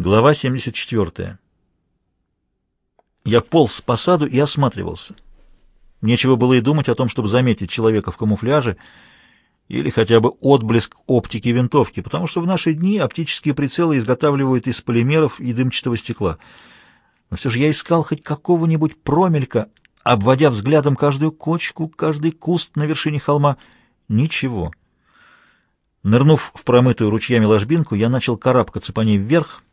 Глава 74. Я полз по саду и осматривался. Нечего было и думать о том, чтобы заметить человека в камуфляже или хотя бы отблеск оптики винтовки, потому что в наши дни оптические прицелы изготавливают из полимеров и дымчатого стекла. Но все же я искал хоть какого-нибудь промелька, обводя взглядом каждую кочку, каждый куст на вершине холма. Ничего. Нырнув в промытую ручьями ложбинку, я начал карабкаться по ней вверх,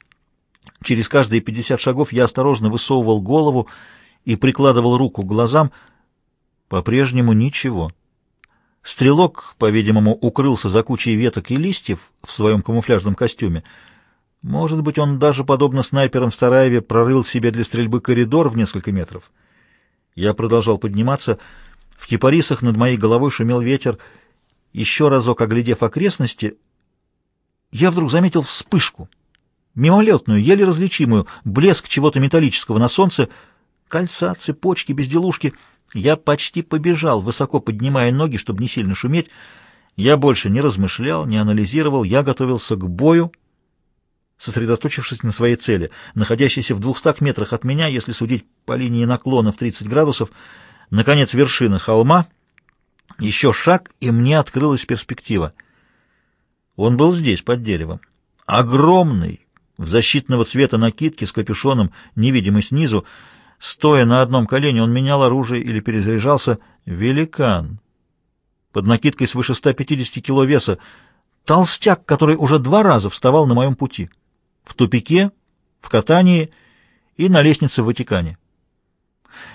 Через каждые пятьдесят шагов я осторожно высовывал голову и прикладывал руку к глазам. По-прежнему ничего. Стрелок, по-видимому, укрылся за кучей веток и листьев в своем камуфляжном костюме. Может быть, он даже, подобно снайперам в Сараеве, прорыл себе для стрельбы коридор в несколько метров. Я продолжал подниматься. В кипарисах над моей головой шумел ветер. Еще разок оглядев окрестности, я вдруг заметил вспышку — мимолетную, еле различимую, блеск чего-то металлического на солнце, кольца, цепочки, безделушки. Я почти побежал, высоко поднимая ноги, чтобы не сильно шуметь. Я больше не размышлял, не анализировал, я готовился к бою, сосредоточившись на своей цели, находящейся в двухстах метрах от меня, если судить по линии наклона в 30 градусов, наконец вершина холма, еще шаг, и мне открылась перспектива. Он был здесь, под деревом. Огромный, в защитного цвета накидке с капюшоном, невидимый снизу. Стоя на одном колене, он менял оружие или перезаряжался. Великан. Под накидкой свыше 150 кило веса. Толстяк, который уже два раза вставал на моем пути. В тупике, в катании и на лестнице в Ватикане.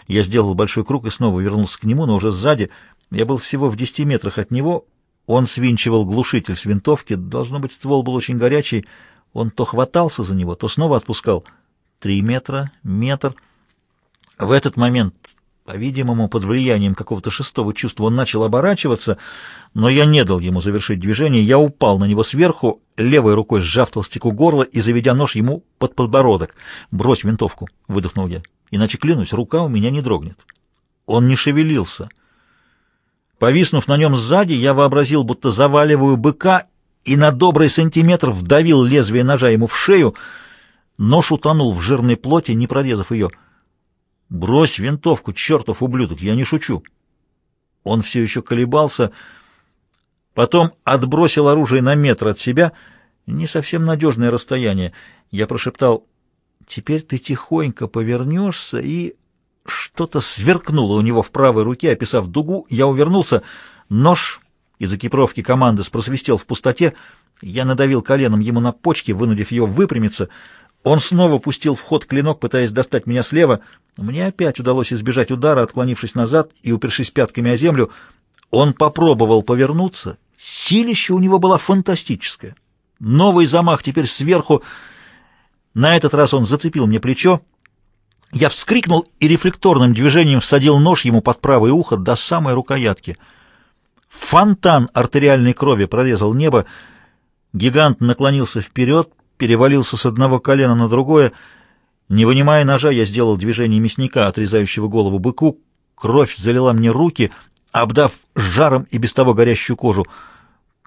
Я сделал большой круг и снова вернулся к нему, но уже сзади. Я был всего в 10 метрах от него. Он свинчивал глушитель с винтовки. Должно быть, ствол был очень горячий. Он то хватался за него, то снова отпускал. Три метра, метр. В этот момент, по-видимому, под влиянием какого-то шестого чувства, он начал оборачиваться, но я не дал ему завершить движение. Я упал на него сверху, левой рукой сжав толстяку горло и заведя нож ему под подбородок. «Брось винтовку», — выдохнул я. «Иначе, клянусь, рука у меня не дрогнет». Он не шевелился. Повиснув на нем сзади, я вообразил, будто заваливаю быка и на добрый сантиметр вдавил лезвие ножа ему в шею. Нож утонул в жирной плоти, не прорезав ее. «Брось винтовку, чертов ублюдок, я не шучу!» Он все еще колебался, потом отбросил оружие на метр от себя. Не совсем надежное расстояние. Я прошептал, «Теперь ты тихонько повернешься и...» Что-то сверкнуло у него в правой руке, описав дугу. Я увернулся. Нож из экипировки команды просвистел в пустоте. Я надавил коленом ему на почки, вынудив его выпрямиться. Он снова пустил в ход клинок, пытаясь достать меня слева. Мне опять удалось избежать удара, отклонившись назад и упершись пятками о землю. Он попробовал повернуться. Силище у него было фантастическое. Новый замах теперь сверху. На этот раз он зацепил мне плечо. Я вскрикнул и рефлекторным движением всадил нож ему под правое ухо до самой рукоятки — Фонтан артериальной крови прорезал небо. Гигант наклонился вперед, перевалился с одного колена на другое. Не вынимая ножа, я сделал движение мясника, отрезающего голову быку. Кровь залила мне руки, обдав жаром и без того горящую кожу.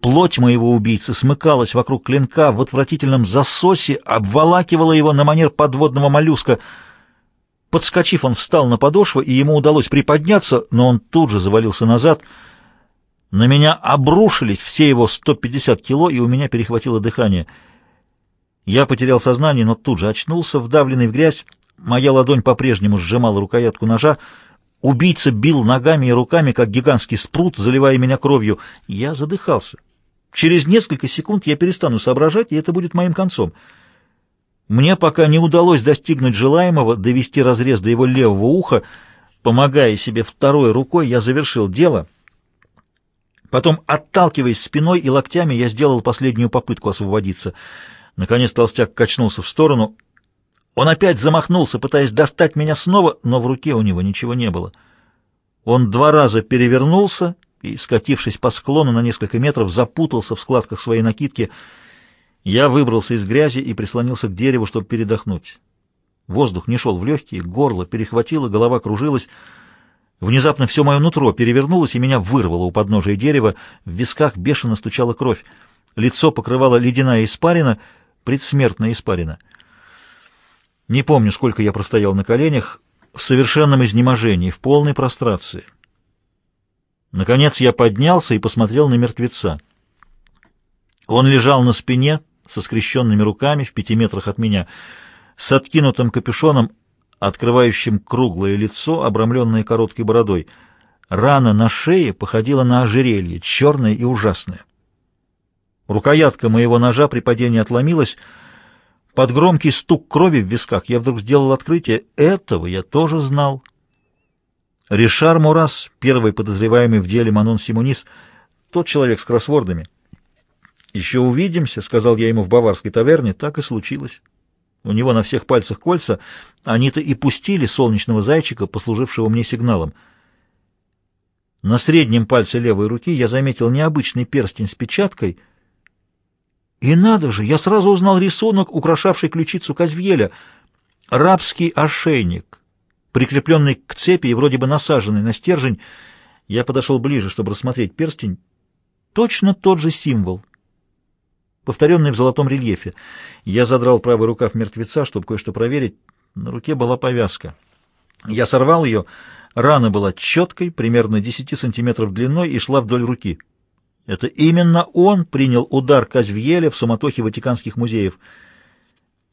Плоть моего убийцы смыкалась вокруг клинка в отвратительном засосе, обволакивала его на манер подводного моллюска. Подскочив, он встал на подошву, и ему удалось приподняться, но он тут же завалился назад — на меня обрушились все его 150 кило, и у меня перехватило дыхание. Я потерял сознание, но тут же очнулся, вдавленный в грязь. Моя ладонь по-прежнему сжимала рукоятку ножа. Убийца бил ногами и руками, как гигантский спрут, заливая меня кровью. Я задыхался. Через несколько секунд я перестану соображать, и это будет моим концом. Мне пока не удалось достигнуть желаемого, довести разрез до его левого уха. Помогая себе второй рукой, я завершил дело — Потом, отталкиваясь спиной и локтями, я сделал последнюю попытку освободиться. Наконец толстяк качнулся в сторону. Он опять замахнулся, пытаясь достать меня снова, но в руке у него ничего не было. Он два раза перевернулся и, скатившись по склону на несколько метров, запутался в складках своей накидки. Я выбрался из грязи и прислонился к дереву, чтобы передохнуть. Воздух не шел в легкие, горло перехватило, голова кружилась. Внезапно все мое нутро перевернулось и меня вырвало у подножия дерева, в висках бешено стучала кровь. Лицо покрывало ледяная испарина, предсмертная испарина. Не помню, сколько я простоял на коленях, в совершенном изнеможении, в полной прострации. Наконец я поднялся и посмотрел на мертвеца. Он лежал на спине, со скрещенными руками, в пяти метрах от меня, с откинутым капюшоном, открывающим круглое лицо, обрамленное короткой бородой. Рана на шее походила на ожерелье, черное и ужасное. Рукоятка моего ножа при падении отломилась. Под громкий стук крови в висках я вдруг сделал открытие. Этого я тоже знал. Ришар Мурас, первый подозреваемый в деле Манон Симонис, тот человек с кроссвордами. «Еще увидимся», — сказал я ему в баварской таверне, так и случилось. У него на всех пальцах кольца, они-то и пустили солнечного зайчика, послужившего мне сигналом. На среднем пальце левой руки я заметил необычный перстень с печаткой — и надо же, я сразу узнал рисунок, украшавший ключицу Казвьеля. Рабский ошейник, прикрепленный к цепи и вроде бы насаженный на стержень. Я подошел ближе, чтобы рассмотреть перстень. Точно тот же символ, повторенный в золотом рельефе. Я задрал правый рукав мертвеца, чтобы кое-что проверить. На руке была повязка. Я сорвал ее. Рана была четкой, примерно 10 сантиметров длиной, и шла вдоль руки. Это именно он принял удар Казвьеля в суматохе Ватиканских музеев.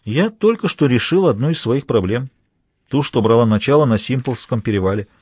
Я только что решил одну из своих проблем, ту, что брала начало на Симплском перевале —